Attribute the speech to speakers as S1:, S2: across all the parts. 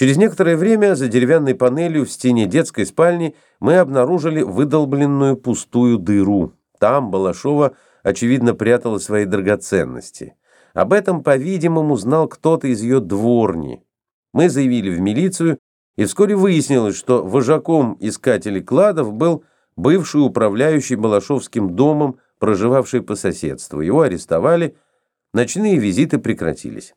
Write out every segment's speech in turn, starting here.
S1: Через некоторое время за деревянной панелью в стене детской спальни мы обнаружили выдолбленную пустую дыру. Там Балашова, очевидно, прятала свои драгоценности. Об этом, по-видимому, знал кто-то из ее дворни. Мы заявили в милицию, и вскоре выяснилось, что вожаком искателей кладов был бывший управляющий Балашовским домом, проживавший по соседству. Его арестовали, ночные визиты прекратились.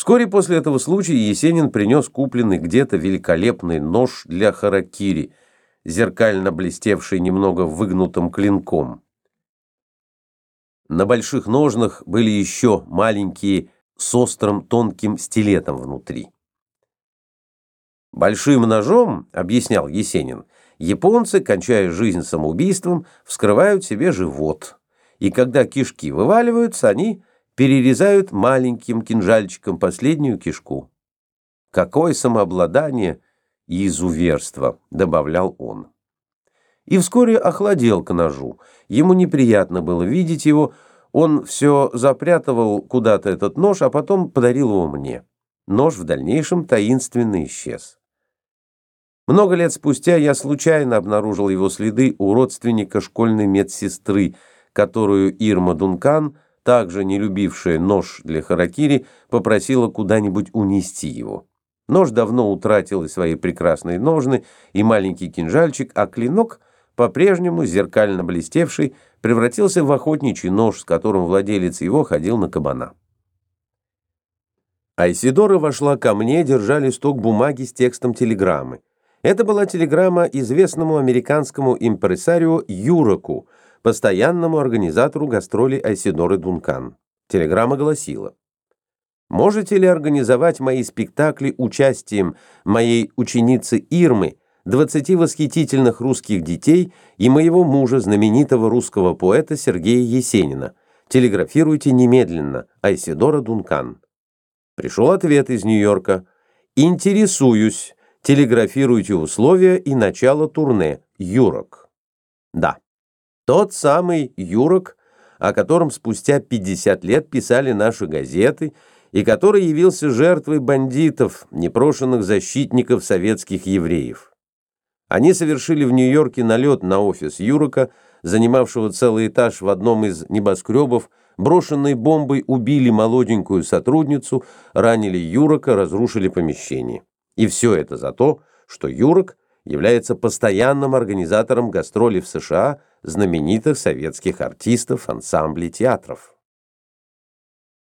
S1: Вскоре после этого случая Есенин принес купленный где-то великолепный нож для харакири, зеркально блестевший немного выгнутым клинком. На больших ножнах были еще маленькие с острым тонким стилетом внутри. «Большим ножом, — объяснял Есенин, — японцы, кончая жизнь самоубийством, вскрывают себе живот, и когда кишки вываливаются, они перерезают маленьким кинжальчиком последнюю кишку. Какое самообладание и изуверство, добавлял он. И вскоре охладел к ножу. Ему неприятно было видеть его, он все запрятывал куда-то этот нож, а потом подарил его мне. Нож в дальнейшем таинственно исчез. Много лет спустя я случайно обнаружил его следы у родственника школьной медсестры, которую Ирма Дункан – также не любившая нож для харакири, попросила куда-нибудь унести его. Нож давно утратил свои прекрасные ножны, и маленький кинжальчик, а клинок, по-прежнему зеркально блестевший, превратился в охотничий нож, с которым владелец его ходил на кабана. Айсидора вошла ко мне, держа листок бумаги с текстом телеграммы. Это была телеграмма известному американскому импресарио Юроку, постоянному организатору гастролей Айсидоры Дункан. Телеграмма гласила «Можете ли организовать мои спектакли участием моей ученицы Ирмы, 20 восхитительных русских детей и моего мужа, знаменитого русского поэта Сергея Есенина? Телеграфируйте немедленно. Айсидора Дункан». Пришел ответ из Нью-Йорка. «Интересуюсь. Телеграфируйте условия и начало турне. Юрок». Да. Тот самый Юрок, о котором спустя 50 лет писали наши газеты и который явился жертвой бандитов, непрошенных защитников советских евреев. Они совершили в Нью-Йорке налет на офис Юрока, занимавшего целый этаж в одном из небоскребов, брошенной бомбой убили молоденькую сотрудницу, ранили Юрока, разрушили помещение. И все это за то, что Юрок является постоянным организатором гастролей в США знаменитых советских артистов ансамблей театров.